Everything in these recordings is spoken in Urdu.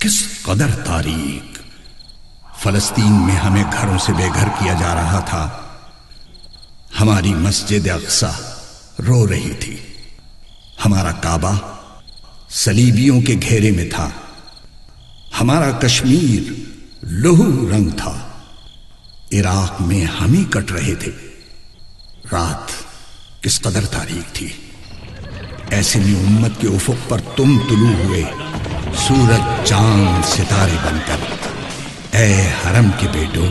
کس قدر تاریخ فلسطین میں ہمیں گھروں سے بے گھر کیا جا رہا تھا۔ ہماری مسجد اقسا رو رہی تھی۔ ہمارا کعبہ سلیبیوں کے گھیرے میں تھا۔ ہمارا کشمیر لہو رنگ تھا۔ عراق میں ہم ہی کٹ رہے تھے۔ رات کس قدر تاریخ تھی۔ ایسے میں امت کے افق پر تم طلوع ہوئے۔ سورج چاند ستارے بن کر اے حرم کے بیٹو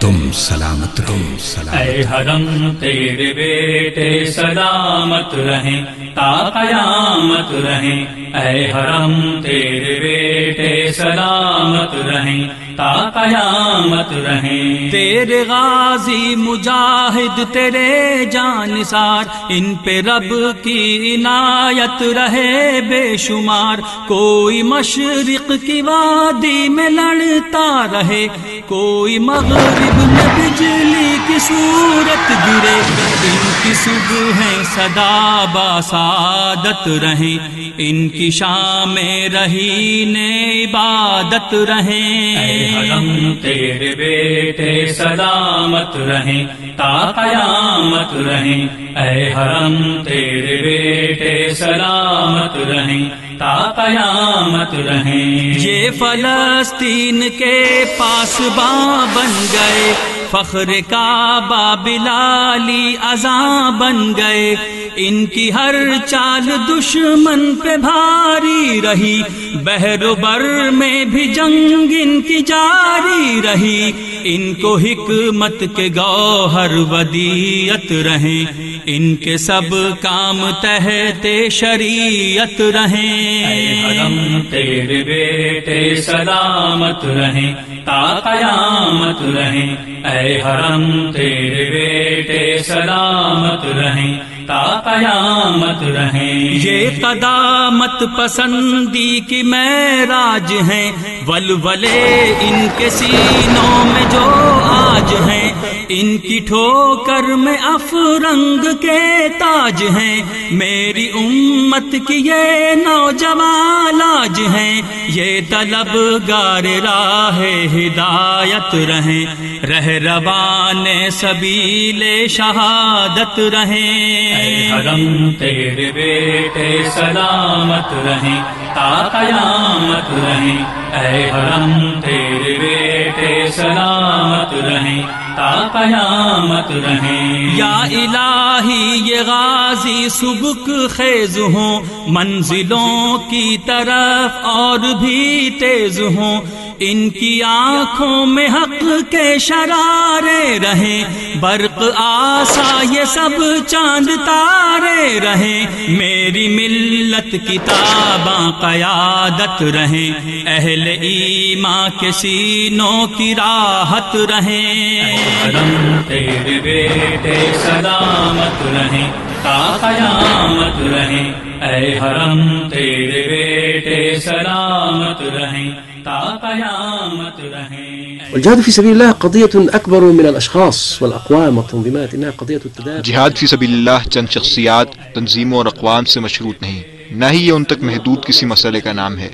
تم سلامت رہو سلام اے حرم تیرے بیٹے سلامت رہیں تا قیامت رہیں۔ اے حرم تیرے بیٹے سلامت رہیں۔ تا قیامت رہیں۔ تیرے غازی مجاہد تیرے جانسار ان پہ رب کی عنایت رہے بے شمار۔ کوئی مشرق کی وادی میں لڑتا رہے کوئی مغرب میں بجلی کی صورت گرے۔ ان کی صبح صدا باسادت رہیں۔ ان کی شام رہی نے عبادت رہیں۔ اے حرم تیرے بیٹے سلامت رہیں تا قیامت رہیں اے حرم تیرے بیٹے سلامت رہیں تا قیامت رہیں یہ فلسطین کے پاس باں بن گئے فخر کعبہ بلالی ازاں بن گئے ان کی ہر چال دشمن پہ بھاری رہی۔ بحر و بر میں بھی جنگ ان کی جاری رہی۔ ان کو حکمت کے گوہر ودیت رہیں۔ ان کے سب کام تحت شریعت رہیں۔ اے حرم تیرے بیٹے سلامت رہیں تا قیامت رہیں۔ اے حرم تیرے بیٹے سلامت رہیں تا قیامت رہیں۔ یہ قدامت پسندی کی میں راج ہیں۔ ولولے ان کے سینوں میں جو آج ہیں۔ ان کی ٹھوکر میں افرنگ کے تاج ہیں۔ میری امت کی یہ نوجوان لاج ہیں۔ یہ طلب گار راہ ہدایت رہیں۔ رہ روان سبیل شہادت رہیں۔ اے حرم تیرے بیٹے سلامت رہیں۔ تا قیامت رہیں اے حرم تیرے بیٹے سلامت رہیں تا قیامت رہیں یا الہی یہ غازی سبک خیز ہوں منزلوں کی طرف اور بھی تیز ہوں ان کی آنکھوں میں حق کے شرارے رہیں، برق آسا یہ سب چاند تارے رہیں۔ میری ملت کتاباں قیادت رہیں۔ اہل ایمان کے سینوں کی راحت رہیں۔ حرم تیرے بیٹے سلامت رہیں۔ تا قیامت رہیں۔ اے حرم، تیرے بیٹے سلامت رہیں۔ تا قیامت رہیں۔ والجهاد في سبيل الله قضية أكبر من الأشخاص والأقوام والتنظيمات إنها قضية التدافع. جہاد فی سبیل اللہ چند شخصیات تنظیموں اور اقوام سے مشروط نہیں نہ ہی یہ ان تک محدود کسی مسئلے کا نام ہے۔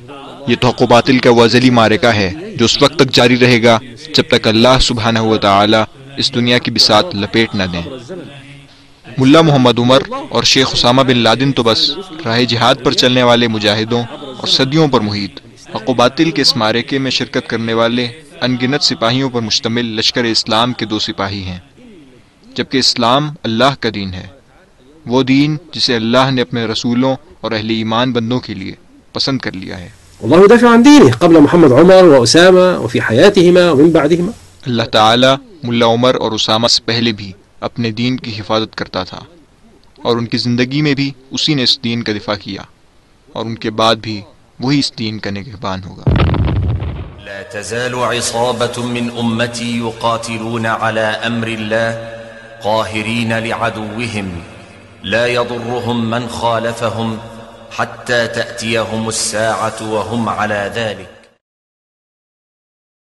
یہ توق و باطل کا وزلی مارکہ ہے جو اس وقت تک جاری رہے گا جب تک اللہ سبحانہ و تعالی اس دنیا کی بسات لپیٹ نہ دیں۔ ملا محمد عمر اور شیخ اسامہ بن لادن تو بس راہ جہاد پر چلنے والے مجاہدوں اور صدیوں پر محیط۔ حق و باطل کے اس مارکے میں شرکت کرنے والے انگنت سپاہیوں پر مشتمل لشکر اسلام کے دو سپاہی ہیں۔ جبکہ اسلام اللہ کا دین ہے۔ وہ دین جسے اللہ نے اپنے رسولوں اور اہل ایمان بندوں کے لیے پسند کر لیا ہے۔ والله يدافع عن دينه قبل محمد عمر وأسامة وفي حياتهما ومن بعدهما اللہ تعالیٰ ملا عمر اور اسامہ سے پہلے بھی اپنے دین کی حفاظت کرتا تھا۔ اور ان کی زندگی میں بھی اسی نے اس دین کا دفاع کیا۔ اور ان کے بعد بھی وہی اس دین کا نگہبان ہوگا۔ لا تزال عصابة من أمتي يقاتلون على أمر الله قاهرين لعدوهم، لا يضرهم من خالفهم حتى تأتيهم الساعة وهم على ذلك.